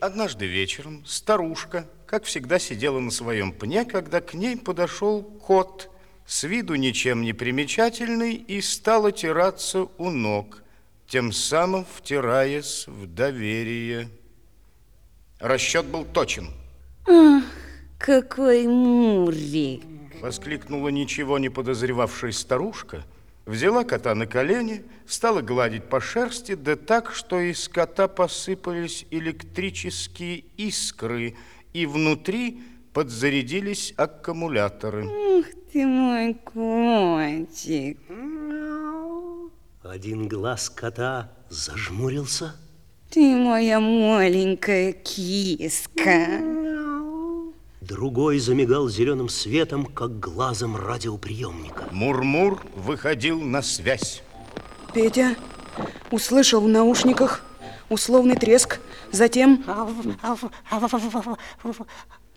Однажды вечером старушка, как всегда, сидела на своем пне, когда к ней подошел кот, с виду ничем не примечательный, и стал отираться у ног, тем самым втираясь в доверие. Расчет был точен. Ах, какой мурик! Воскликнула ничего не подозревавшая старушка – Взяла кота на колени, стала гладить по шерсти, да так, что из кота посыпались электрические искры, и внутри подзарядились аккумуляторы. Ух ты мой котик! Один глаз кота зажмурился. Ты моя маленькая киска. Другой замигал зеленым светом, как глазом радиоприемника. Мурмур выходил на связь. Петя услышал в наушниках условный треск, затем...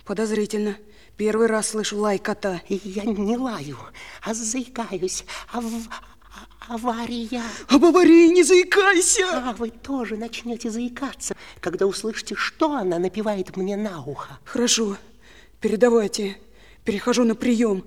Подозрительно. Первый раз слышу лай кота. Я не лаю, а заикаюсь. Ав... Авария. Об аварии не заикайся! А вы тоже начнете заикаться, когда услышите, что она напевает мне на ухо. Хорошо. Передавайте. Перехожу на прием.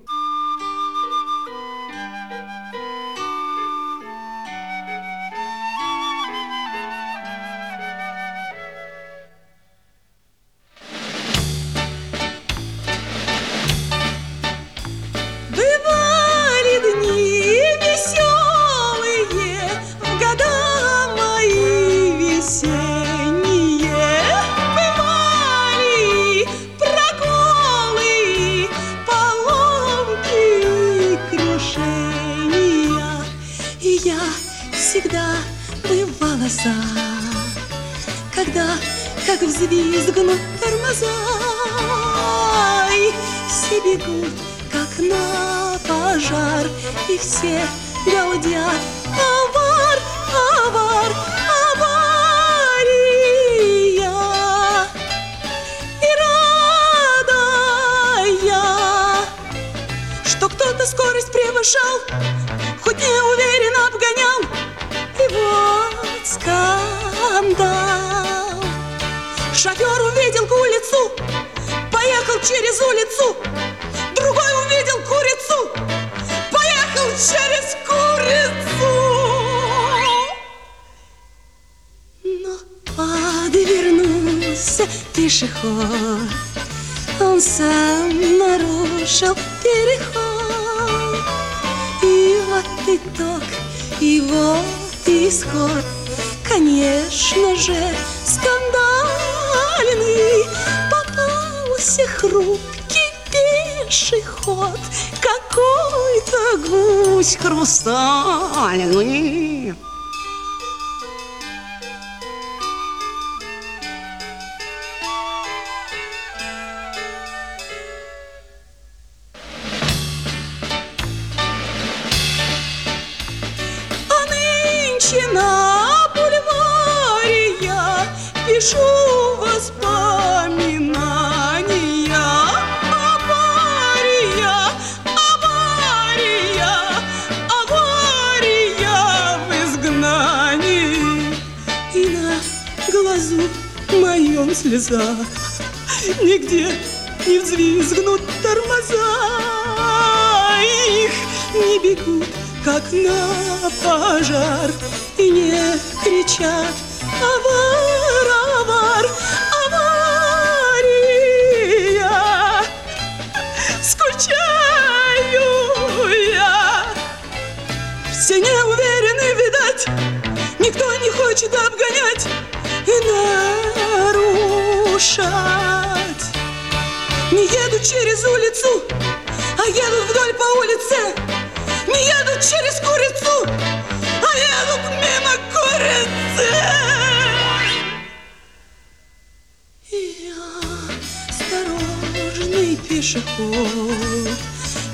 Бывало за, Когда, как взвизгнут тормоза, все бегут, как на пожар, И все галдят, авар, авар, авария. И рада что кто-то скорость превышал, скандал. Шофер увидел улицу, поехал через улицу. Другой увидел курицу, поехал через курицу. Но подвернулся пешеход, он сам нарушил переход. И вот итог, и вот исход, конечно же, скандальный. Попался хрупкий пешеход, какой-то гусь хрустальный. Моем слеза нигде не взвизгнут тормоза. Их не бегут как на пожар И не кричат авар, нарушать. Не едут через улицу, а едут вдоль по улице. Не едут через курицу, а едут мимо курицы. Я осторожный пешеход,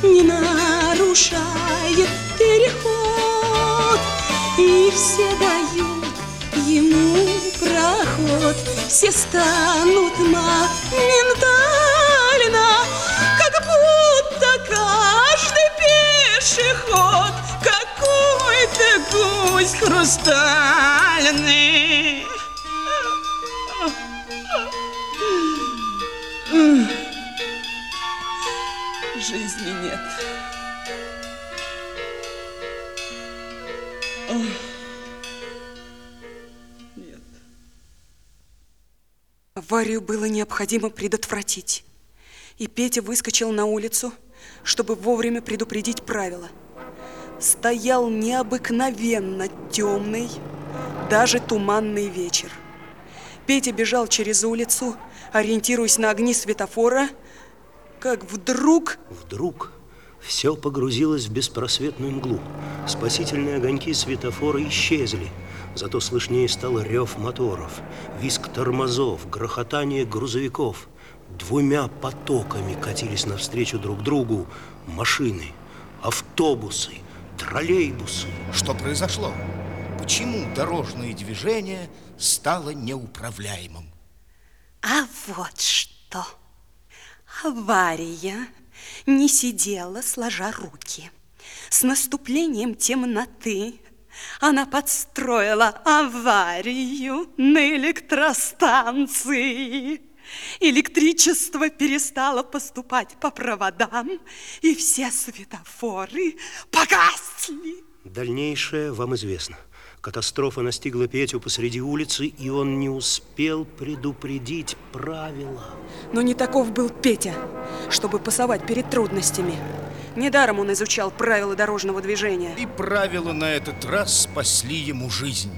не нарушает переход, и все дают ему проход Все станут моментально Как будто каждый пешеход Какой-то гусь хрустальный Жизни нет. Oh. Аварию было необходимо предотвратить. И Петя выскочил на улицу, чтобы вовремя предупредить правила. Стоял необыкновенно темный, даже туманный вечер. Петя бежал через улицу, ориентируясь на огни светофора, как вдруг... Вдруг все погрузилось в беспросветную мглу. Спасительные огоньки светофора исчезли. Зато слышнее стал рев моторов, визг тормозов, грохотание грузовиков. Двумя потоками катились навстречу друг другу машины, автобусы, троллейбусы. Что произошло? Почему дорожное движение стало неуправляемым? А вот что. Авария не сидела, сложа руки. С наступлением темноты она подстроила аварию на электростанции. Электричество перестало поступать по проводам, и все светофоры погасли. Дальнейшее вам известно. Катастрофа настигла Петю посреди улицы, и он не успел предупредить правила. Но не таков был Петя, чтобы пасовать перед трудностями. Недаром он изучал правила дорожного движения. И правила на этот раз спасли ему жизнь.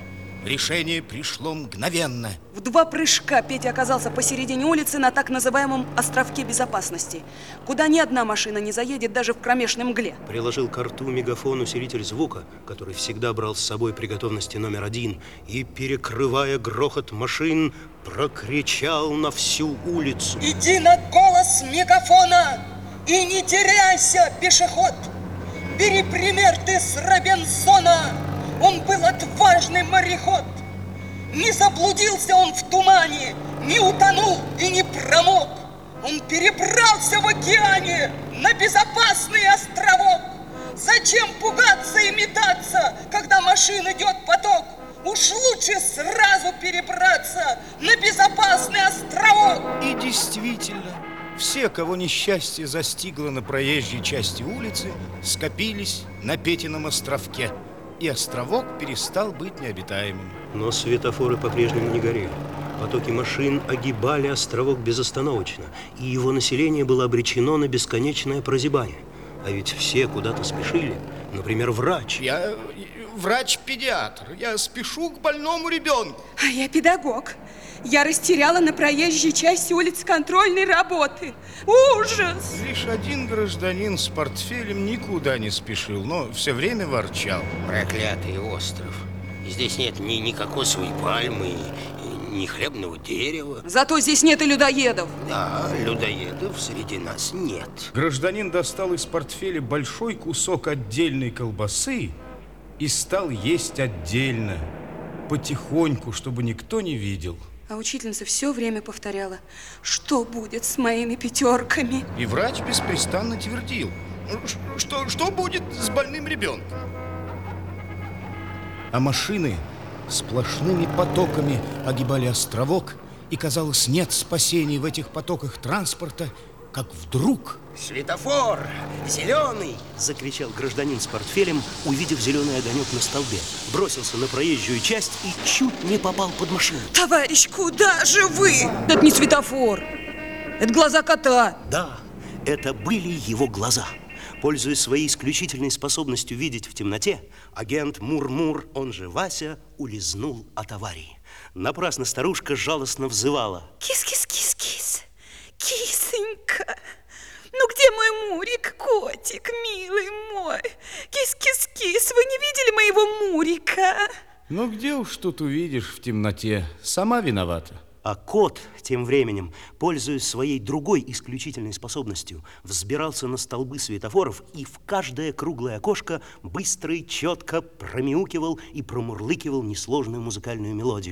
Решение пришло мгновенно. В два прыжка Петя оказался посередине улицы на так называемом островке безопасности, куда ни одна машина не заедет даже в кромешной мгле. Приложил к рту мегафон усилитель звука, который всегда брал с собой при готовности номер один, и, перекрывая грохот машин, прокричал на всю улицу. Иди на голос мегафона и не теряйся, пешеход. Бери пример ты с Робинзона. Он был отважный мореход. Не заблудился он в тумане, не утонул и не промок. Он перебрался в океане на безопасный островок. Зачем пугаться и метаться, когда машин идет поток? Уж лучше сразу перебраться на безопасный островок. И действительно, все, кого несчастье застигло на проезжей части улицы, скопились на Петином островке, и островок перестал быть необитаемым. Но светофоры по-прежнему не горели. Потоки машин огибали островок безостановочно, и его население было обречено на бесконечное прозябание. А ведь все куда-то спешили. Например, врач. Я э, врач-педиатр, я спешу к больному ребенку. А я педагог. Я растеряла на проезжей части улицы контрольной работы. Ужас! Лишь один гражданин с портфелем никуда не спешил, но все время ворчал. Проклятый остров. Здесь нет ни, ни кокосовой пальмы, ни хлебного дерева. Зато здесь нет и людоедов. Да, людоедов среди нас нет. Гражданин достал из портфеля большой кусок отдельной колбасы и стал есть отдельно, потихоньку, чтобы никто не видел. А учительница все время повторяла, что будет с моими пятерками. И врач беспрестанно твердил, «Ш- что, что будет с больным ребенком. А машины сплошными потоками огибали островок, и, казалось, нет спасения в этих потоках транспорта, как вдруг Светофор! Зеленый! Закричал гражданин с портфелем, увидев зеленый огонек на столбе. Бросился на проезжую часть и чуть не попал под машину. Товарищ, куда же вы? Это не светофор. Это глаза кота. Да, это были его глаза. Пользуясь своей исключительной способностью видеть в темноте, агент Мур-Мур, он же Вася, улизнул от аварии. Напрасно старушка жалостно взывала. Кис-кис-кис-кис. Кисонька. Ну где мой Мурик, котик, милый мой? Кис-кис-кис, вы не видели моего Мурика? Ну где уж тут увидишь в темноте? Сама виновата. А кот тем временем, пользуясь своей другой исключительной способностью, взбирался на столбы светофоров и в каждое круглое окошко быстро и четко промяукивал и промурлыкивал несложную музыкальную мелодию.